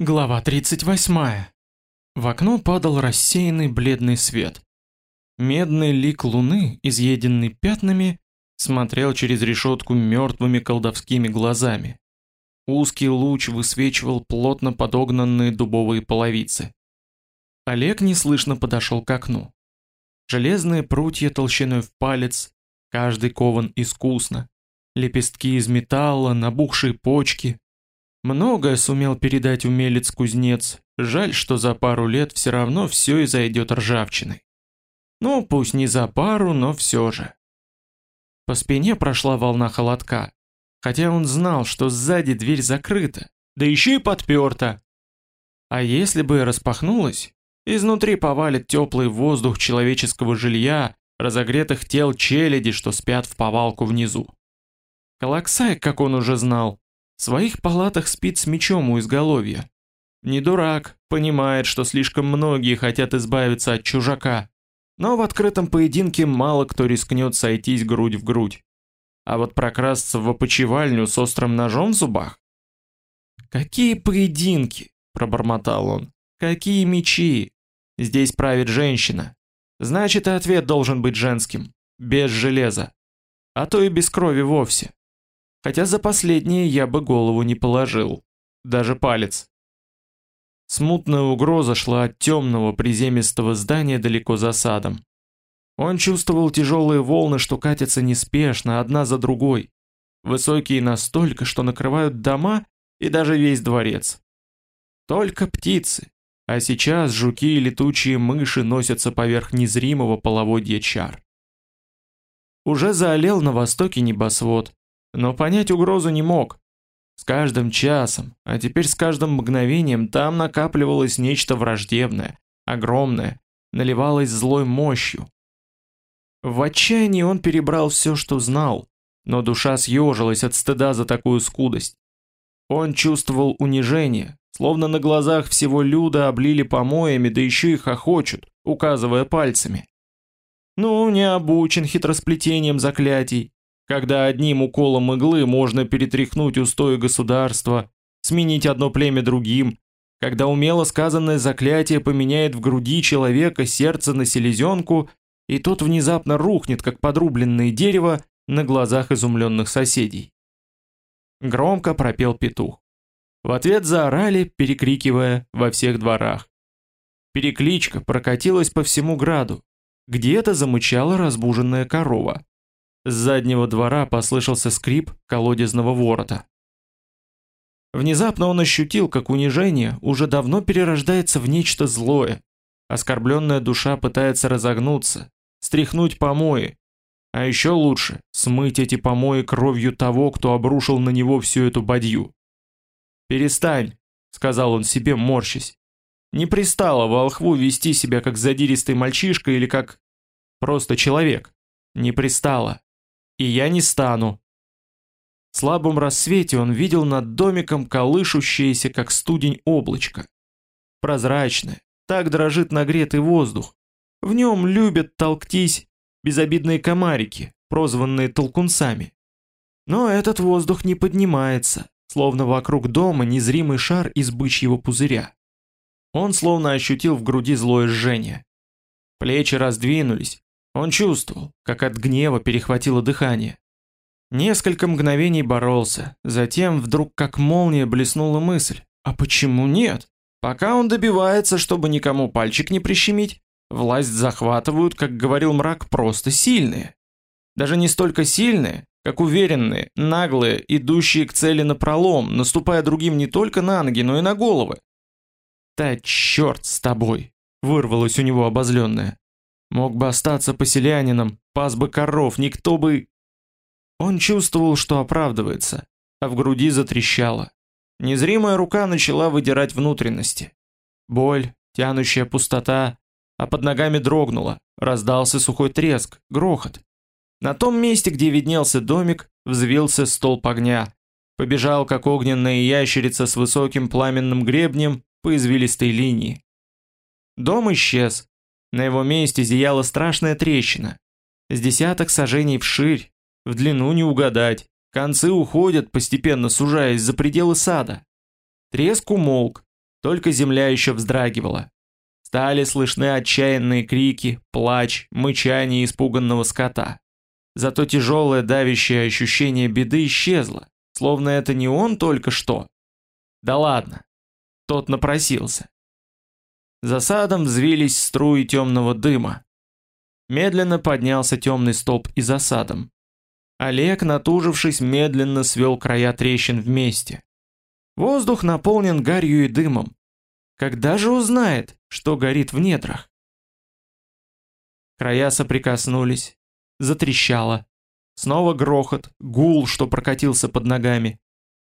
Глава 38. В окно падал рассеянный бледный свет. Медный лик луны, изъеденный пятнами, смотрел через решетку мертвыми колдовскими глазами. Узкий луч высвечивал плотно подогнанные дубовые половицы. Олег неслышно подошел к окну. Железные прутья толщиной в палец, каждый кован искусно. Лепестки из металла, набухшие почки, Многое сумел передать умелец-кузнец, жаль, что за пару лет все равно все и зайдет ржавчиной. Ну, пусть не за пару, но все же. По спине прошла волна холодка, хотя он знал, что сзади дверь закрыта, да еще и подперта. А если бы распахнулась, изнутри повалит теплый воздух человеческого жилья, разогретых тел челяди, что спят в повалку внизу. Калаксай, как он уже знал, в своих палатах спит с мечом у изголовья. Не дурак, понимает, что слишком многие хотят избавиться от чужака. Но в открытом поединке мало кто рискнет сойтись грудь в грудь. А вот прокрасться в опочивальню с острым ножом в зубах? «Какие поединки?» – пробормотал он. «Какие мечи? Здесь правит женщина. Значит, и ответ должен быть женским. Без железа. А то и без крови вовсе хотя за последнее я бы голову не положил, даже палец. Смутная угроза шла от темного приземистого здания далеко за садом. Он чувствовал тяжелые волны, что катятся неспешно, одна за другой, высокие настолько, что накрывают дома и даже весь дворец. Только птицы, а сейчас жуки и летучие мыши носятся поверх незримого половодья чар. Уже заолел на востоке небосвод, но понять угрозу не мог. С каждым часом, а теперь с каждым мгновением там накапливалось нечто враждебное, огромное, наливалось злой мощью. В отчаянии он перебрал все, что знал, но душа съежилась от стыда за такую скудость. Он чувствовал унижение, словно на глазах всего люда облили помоями, да еще и хохочут, указывая пальцами. Ну, не обучен хитросплетением заклятий, когда одним уколом иглы можно перетряхнуть устои государства, сменить одно племя другим, когда умело сказанное заклятие поменяет в груди человека сердце на селезенку, и тот внезапно рухнет, как подрубленное дерево, на глазах изумленных соседей. Громко пропел петух. В ответ заорали, перекрикивая во всех дворах. Перекличка прокатилась по всему граду. Где-то замычала разбуженная корова. С заднего двора послышался скрип колодезного ворота. Внезапно он ощутил, как унижение уже давно перерождается в нечто злое. Оскорбленная душа пытается разогнуться, стряхнуть помои, а еще лучше смыть эти помои кровью того, кто обрушил на него всю эту бадью. «Перестань», — сказал он себе, морщась. «Не пристало волхву вести себя как задиристый мальчишка или как просто человек. Не пристало и я не стану. В слабом рассвете он видел над домиком колышущееся, как студень, облачко. Прозрачное, так дрожит нагретый воздух. В нем любят толктись безобидные комарики, прозванные толкунцами. Но этот воздух не поднимается, словно вокруг дома незримый шар из бычьего пузыря. Он словно ощутил в груди злое жжение. Плечи раздвинулись, он чувствовал, как от гнева перехватило дыхание. Несколько мгновений боролся, затем вдруг как молния блеснула мысль: а почему нет? Пока он добивается, чтобы никому пальчик не прищемить, власть захватывают, как говорил мрак, просто сильные. Даже не столько сильные, как уверенные, наглые, идущие к цели напролом, наступая другим не только на ноги, но и на головы. «Да черт с тобой!» — вырвалось у него обозленное. Мог бы остаться поселянином, пас бы коров, никто бы... Он чувствовал, что оправдывается, а в груди затрещало. Незримая рука начала выдирать внутренности. Боль, тянущая пустота, а под ногами дрогнула, раздался сухой треск, грохот. На том месте, где виднелся домик, взвился столб огня. Побежал, как огненная ящерица с высоким пламенным гребнем по извилистой линии. Дом исчез, на его месте зияла страшная трещина. С десяток сажений вширь, в длину не угадать. Концы уходят, постепенно сужаясь за пределы сада. Треск умолк. только земля еще вздрагивала. Стали слышны отчаянные крики, плач, мычание испуганного скота. Зато тяжелое давящее ощущение беды исчезло, словно это не он только что. Да ладно, тот напросился. За садом взвились струи темного дыма. Медленно поднялся темный столб и за садом. Олег, натужившись, медленно свел края трещин вместе. Воздух наполнен гарью и дымом. Когда же узнает, что горит в недрах? Края соприкоснулись, затрещало. Снова грохот, гул, что прокатился под ногами.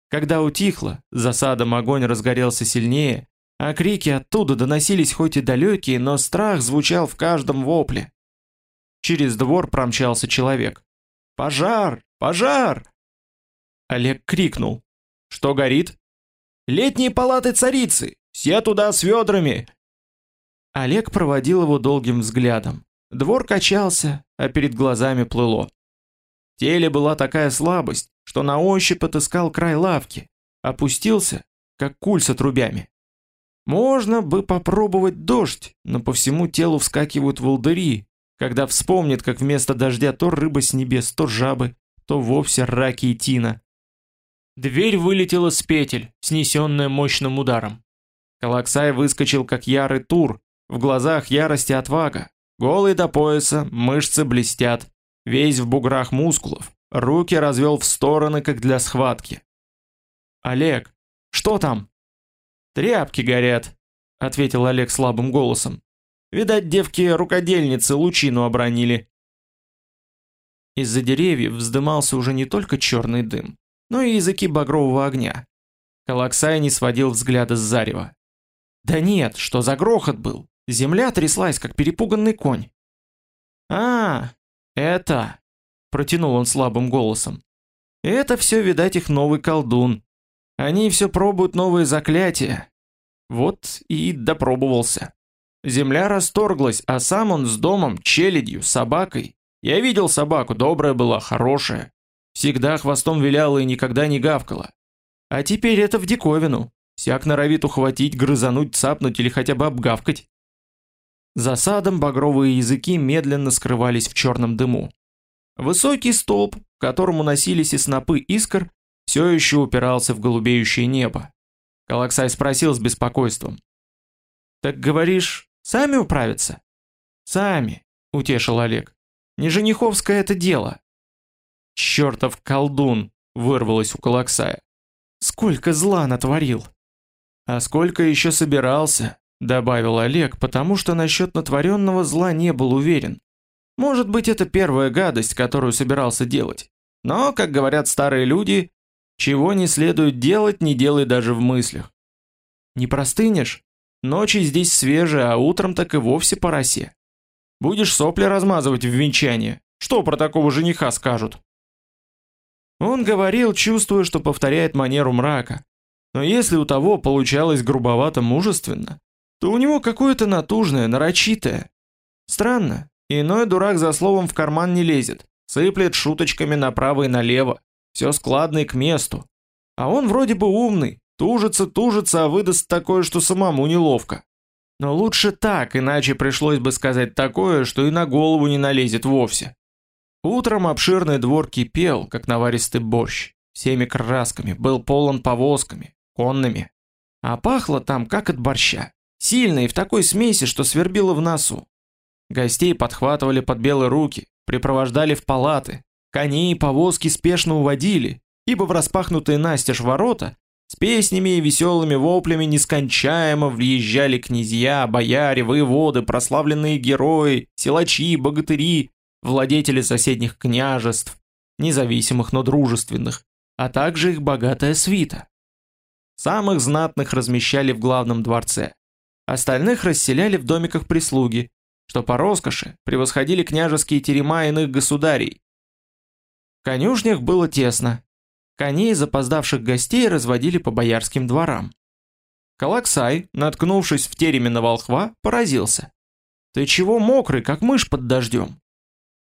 Когда утихло, за садом огонь разгорелся сильнее, а крики оттуда доносились хоть и далекие, но страх звучал в каждом вопле. Через двор промчался человек. «Пожар! Пожар!» Олег крикнул. «Что горит?» «Летние палаты царицы! Все туда с ведрами!» Олег проводил его долгим взглядом. Двор качался, а перед глазами плыло. В теле была такая слабость, что на ощупь отыскал край лавки, опустился, как куль с отрубями. Можно бы попробовать дождь, но по всему телу вскакивают волдыри, когда вспомнит, как вместо дождя то рыба с небес, то жабы, то вовсе раки и тина. Дверь вылетела с петель, снесенная мощным ударом. Калаксай выскочил, как ярый тур, в глазах ярости отвага. Голый до пояса, мышцы блестят, весь в буграх мускулов, руки развел в стороны, как для схватки. «Олег, что там?» «Тряпки горят», — ответил Олег слабым голосом. «Видать, девки-рукодельницы лучину обронили». Из-за деревьев вздымался уже не только черный дым, но и языки багрового огня. Калаксай не сводил взгляда с зарева. «Да нет, что за грохот был? Земля тряслась, как перепуганный конь. «А, это...» — протянул он слабым голосом. «Это все, видать, их новый колдун. Они все пробуют новые заклятия. Вот и допробовался. Земля расторглась, а сам он с домом, челядью, собакой. Я видел собаку, добрая была, хорошая. Всегда хвостом виляла и никогда не гавкала. А теперь это в диковину. Всяк норовит ухватить, грызануть, цапнуть или хотя бы обгавкать. За садом багровые языки медленно скрывались в черном дыму. Высокий столб, к которому носились и снопы искр, все еще упирался в голубеющее небо. Калаксай спросил с беспокойством. «Так говоришь, сами управятся?» «Сами», — утешил Олег. «Не жениховское это дело». «Чертов колдун!» — вырвалось у Калаксая. «Сколько зла натворил!» «А сколько еще собирался?» добавил Олег, потому что насчет натворенного зла не был уверен. Может быть, это первая гадость, которую собирался делать. Но, как говорят старые люди, чего не следует делать, не делай даже в мыслях. Не простынешь? Ночи здесь свежие, а утром так и вовсе по росе. Будешь сопли размазывать в венчание. Что про такого жениха скажут? Он говорил, чувствуя, что повторяет манеру мрака. Но если у того получалось грубовато мужественно, то у него какое-то натужное, нарочитое. Странно, иной дурак за словом в карман не лезет, сыплет шуточками направо и налево, все складно и к месту. А он вроде бы умный, тужится, тужится, а выдаст такое, что самому неловко. Но лучше так, иначе пришлось бы сказать такое, что и на голову не налезет вовсе. Утром обширный двор кипел, как наваристый борщ, всеми красками, был полон повозками, конными. А пахло там, как от борща. Сильно и в такой смеси, что свербило в носу. Гостей подхватывали под белые руки, припровождали в палаты, коней и повозки спешно уводили, ибо в распахнутые настежь ворота с песнями и веселыми воплями нескончаемо въезжали князья, бояре, воеводы, прославленные герои, силачи, богатыри, владетели соседних княжеств, независимых, но дружественных, а также их богатая свита. Самых знатных размещали в главном дворце. Остальных расселяли в домиках прислуги, что по роскоши превосходили княжеские терема иных государей. Конюшнях было тесно. Коней запоздавших гостей разводили по боярским дворам. Калаксай, наткнувшись в тереме на волхва, поразился. «Ты чего мокрый, как мышь под дождем?»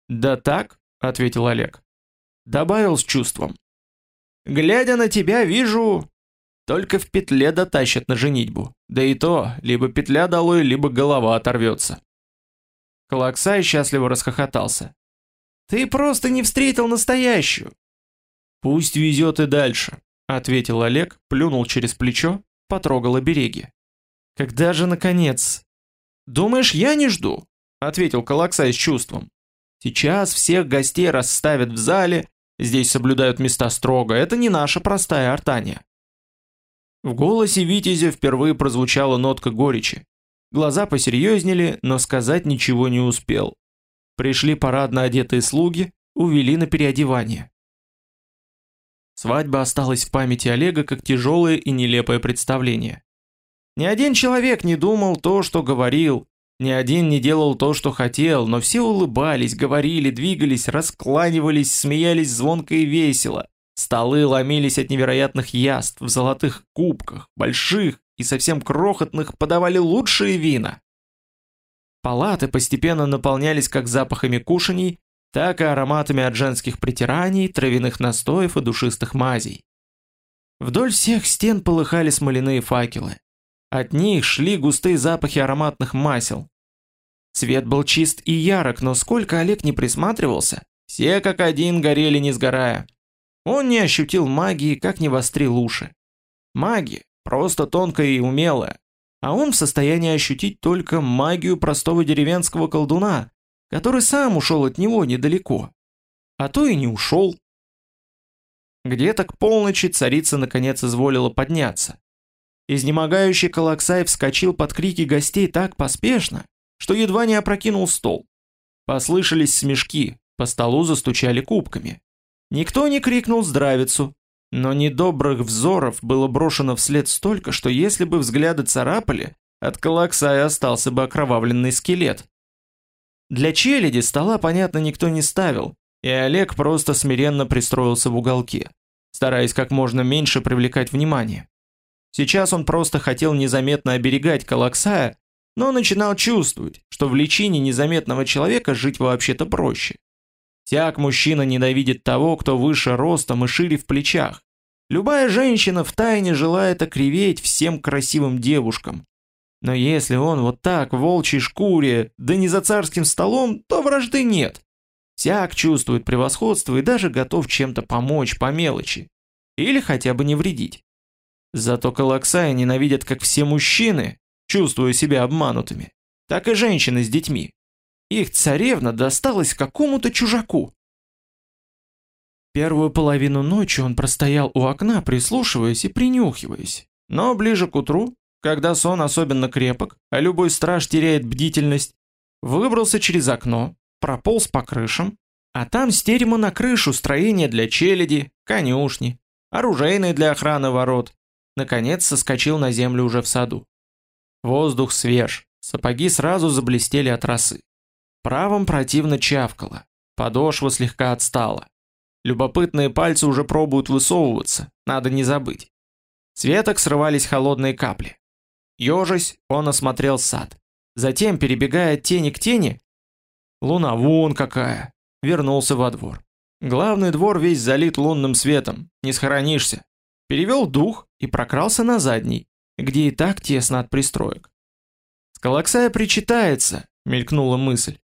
«Да так», — ответил Олег. Добавил с чувством. «Глядя на тебя, вижу, Только в петле дотащат на женитьбу. Да и то, либо петля долой, либо голова оторвется. Калаксай счастливо расхохотался. «Ты просто не встретил настоящую!» «Пусть везет и дальше», — ответил Олег, плюнул через плечо, потрогал обереги. «Когда же, наконец?» «Думаешь, я не жду?» — ответил Калаксай с чувством. «Сейчас всех гостей расставят в зале, здесь соблюдают места строго, это не наша простая артания». В голосе Витязя впервые прозвучала нотка горечи. Глаза посерьезнели, но сказать ничего не успел. Пришли парадно одетые слуги, увели на переодевание. Свадьба осталась в памяти Олега как тяжелое и нелепое представление. Ни один человек не думал то, что говорил, ни один не делал то, что хотел, но все улыбались, говорили, двигались, раскланивались, смеялись звонко и весело. Столы ломились от невероятных яств, в золотых кубках, больших и совсем крохотных подавали лучшие вина. Палаты постепенно наполнялись как запахами кушаний, так и ароматами от женских притираний, травяных настоев и душистых мазей. Вдоль всех стен полыхали смоляные факелы. От них шли густые запахи ароматных масел. Цвет был чист и ярок, но сколько Олег не присматривался, все как один горели не сгорая. Он не ощутил магии, как не вострил уши. Магия, просто тонкая и умелая, а он в состоянии ощутить только магию простого деревенского колдуна, который сам ушел от него недалеко. А то и не ушел. Где-то к полночи царица наконец изволила подняться. Изнемогающий Калаксай вскочил под крики гостей так поспешно, что едва не опрокинул стол. Послышались смешки, по столу застучали кубками. Никто не крикнул здравицу, но недобрых взоров было брошено вслед столько, что если бы взгляды царапали, от Калаксая остался бы окровавленный скелет. Для челяди стола, понятно, никто не ставил, и Олег просто смиренно пристроился в уголке, стараясь как можно меньше привлекать внимание. Сейчас он просто хотел незаметно оберегать Калаксая, но начинал чувствовать, что в личине незаметного человека жить вообще-то проще. Всяк мужчина ненавидит того, кто выше ростом и шире в плечах. Любая женщина втайне желает окриветь всем красивым девушкам. Но если он вот так в волчьей шкуре, да не за царским столом, то вражды нет. Всяк чувствует превосходство и даже готов чем-то помочь по мелочи. Или хотя бы не вредить. Зато Калаксая ненавидят как все мужчины, чувствуя себя обманутыми, так и женщины с детьми. Их царевна досталась какому-то чужаку. Первую половину ночи он простоял у окна, прислушиваясь и принюхиваясь. Но ближе к утру, когда сон особенно крепок, а любой страж теряет бдительность, выбрался через окно, прополз по крышам, а там с терема на крышу строение для челяди, конюшни, оружейные для охраны ворот. Наконец соскочил на землю уже в саду. Воздух свеж, сапоги сразу заблестели от росы. Правом противно чавкало, подошва слегка отстала. Любопытные пальцы уже пробуют высовываться, надо не забыть. С веток срывались холодные капли. Ёжись, он осмотрел сад. Затем, перебегая от тени к тени, луна вон какая, вернулся во двор. Главный двор весь залит лунным светом, не схоронишься. Перевел дух и прокрался на задний, где и так тесно от пристроек. Скалаксая причитается, мелькнула мысль.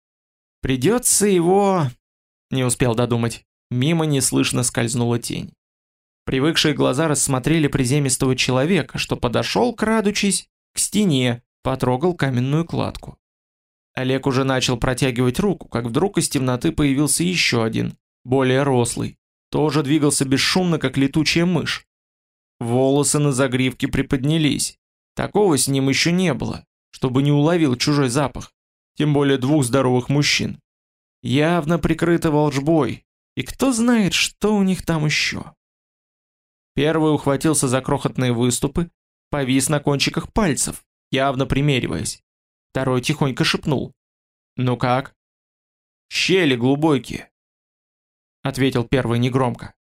Придется его... Не успел додумать. Мимо неслышно скользнула тень. Привыкшие глаза рассмотрели приземистого человека, что подошел, крадучись, к стене, потрогал каменную кладку. Олег уже начал протягивать руку, как вдруг из темноты появился еще один, более рослый. Тоже двигался бесшумно, как летучая мышь. Волосы на загривке приподнялись. Такого с ним еще не было, чтобы не уловил чужой запах тем более двух здоровых мужчин. Явно прикрыто волжбой, и кто знает, что у них там еще. Первый ухватился за крохотные выступы, повис на кончиках пальцев, явно примериваясь. Второй тихонько шепнул. «Ну как?» «Щели глубокие», — ответил первый негромко.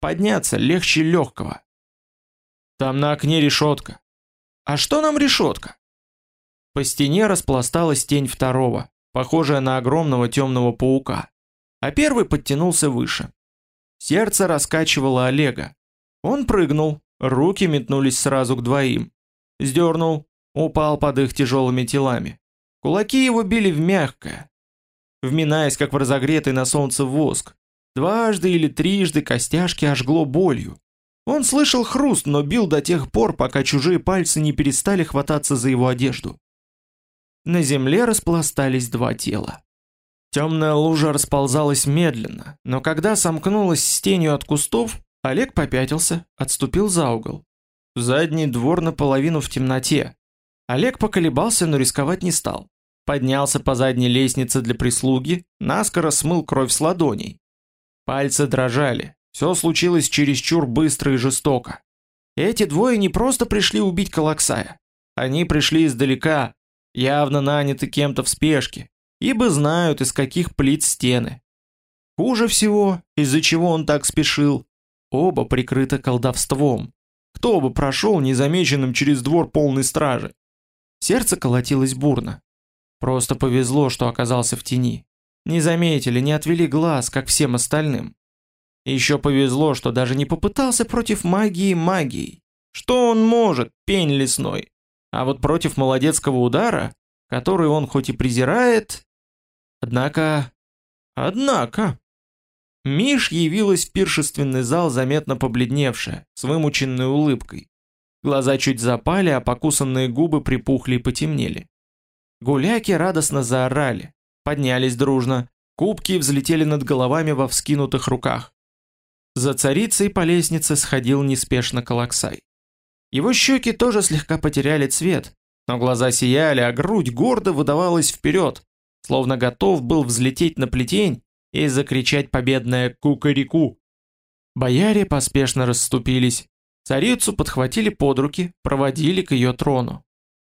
«Подняться легче легкого». «Там на окне решетка». «А что нам решетка?» По стене распласталась тень второго, похожая на огромного темного паука, а первый подтянулся выше. Сердце раскачивало Олега. Он прыгнул, руки метнулись сразу к двоим. Сдернул, упал под их тяжелыми телами. Кулаки его били в мягкое, вминаясь, как в разогретый на солнце воск. Дважды или трижды костяшки ожгло болью. Он слышал хруст, но бил до тех пор, пока чужие пальцы не перестали хвататься за его одежду. На земле распластались два тела. Темная лужа расползалась медленно, но когда сомкнулась с тенью от кустов, Олег попятился, отступил за угол. Задний двор наполовину в темноте. Олег поколебался, но рисковать не стал. Поднялся по задней лестнице для прислуги, наскоро смыл кровь с ладоней. Пальцы дрожали. Все случилось чересчур быстро и жестоко. Эти двое не просто пришли убить Калаксая. Они пришли издалека, явно наняты кем-то в спешке, ибо знают, из каких плит стены. Хуже всего, из-за чего он так спешил, оба прикрыты колдовством. Кто бы прошел незамеченным через двор полный стражи? Сердце колотилось бурно. Просто повезло, что оказался в тени. Не заметили, не отвели глаз, как всем остальным. Еще повезло, что даже не попытался против магии магией. Что он может, пень лесной? А вот против молодецкого удара, который он хоть и презирает, Однако... Однако... Миш явилась в пиршественный зал заметно побледневшая, с вымученной улыбкой. Глаза чуть запали, а покусанные губы припухли и потемнели. Гуляки радостно заорали, поднялись дружно, кубки взлетели над головами во вскинутых руках. За царицей по лестнице сходил неспешно Калаксай. Его щеки тоже слегка потеряли цвет, но глаза сияли, а грудь гордо выдавалась вперед, словно готов был взлететь на плетень и закричать победное кукареку. Бояре поспешно расступились. Царицу подхватили под руки, проводили к ее трону.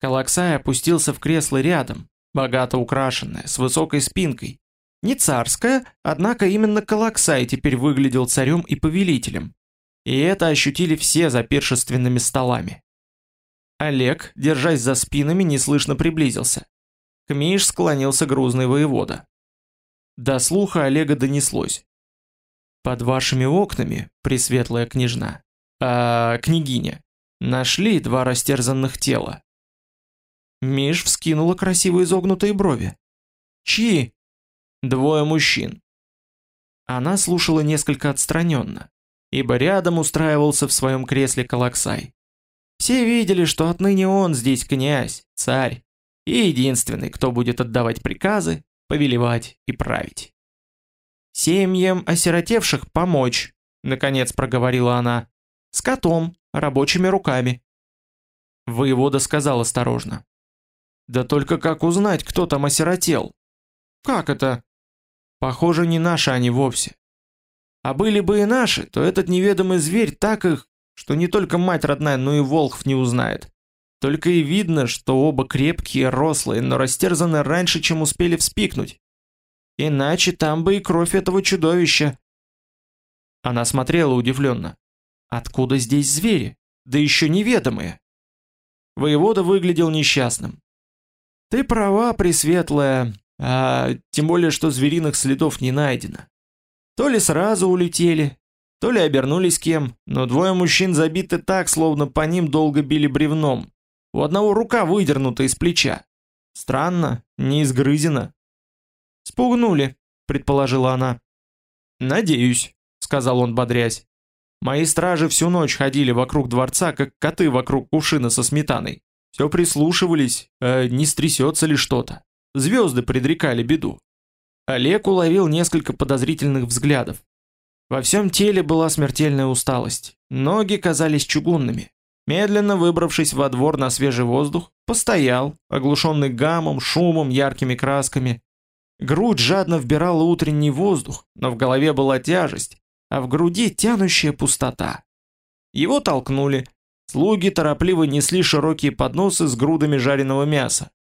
Калаксай опустился в кресло рядом, богато украшенное, с высокой спинкой. Не царское, однако именно Калаксай теперь выглядел царем и повелителем. И это ощутили все за пиршественными столами. Олег, держась за спинами, неслышно приблизился. К Миш склонился грузный воевода. До слуха Олега донеслось. «Под вашими окнами, пресветлая княжна, а княгиня, нашли два растерзанных тела». Миш вскинула красиво изогнутые брови. «Чьи?» «Двое мужчин». Она слушала несколько отстраненно, ибо рядом устраивался в своем кресле Калаксай. Все видели, что отныне он здесь князь, царь, и единственный, кто будет отдавать приказы, повелевать и править. «Семьям осиротевших помочь», — наконец проговорила она, — «с котом, рабочими руками». Воевода сказал осторожно. «Да только как узнать, кто там осиротел?» «Как это?» «Похоже, не наши они вовсе. А были бы и наши, то этот неведомый зверь так их, что не только мать родная, но и Волхв не узнает. Только и видно, что оба крепкие, рослые, но растерзаны раньше, чем успели вспикнуть. Иначе там бы и кровь этого чудовища. Она смотрела удивленно. Откуда здесь звери? Да еще неведомые. Воевода выглядел несчастным. Ты права, Пресветлая, а тем более, что звериных следов не найдено. То ли сразу улетели, то ли обернулись кем, но двое мужчин забиты так, словно по ним долго били бревном. У одного рука выдернута из плеча. Странно, не изгрызена. «Спугнули», — предположила она. «Надеюсь», — сказал он, бодрясь. «Мои стражи всю ночь ходили вокруг дворца, как коты вокруг кувшина со сметаной. Все прислушивались, э, не стрясется ли что-то. Звезды предрекали беду». Олег уловил несколько подозрительных взглядов. Во всем теле была смертельная усталость. Ноги казались чугунными. Медленно выбравшись во двор на свежий воздух, постоял, оглушенный гамом, шумом, яркими красками. Грудь жадно вбирала утренний воздух, но в голове была тяжесть, а в груди тянущая пустота. Его толкнули. Слуги торопливо несли широкие подносы с грудами жареного мяса.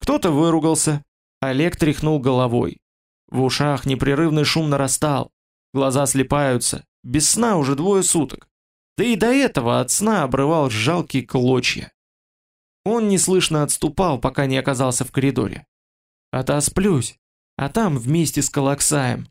Кто-то выругался. Олег тряхнул головой. В ушах непрерывный шум нарастал. Глаза слепаются. Без сна уже двое суток. Да и до этого от сна обрывал жалкие клочья. Он неслышно отступал, пока не оказался в коридоре. «Отосплюсь, а там вместе с Калаксаем.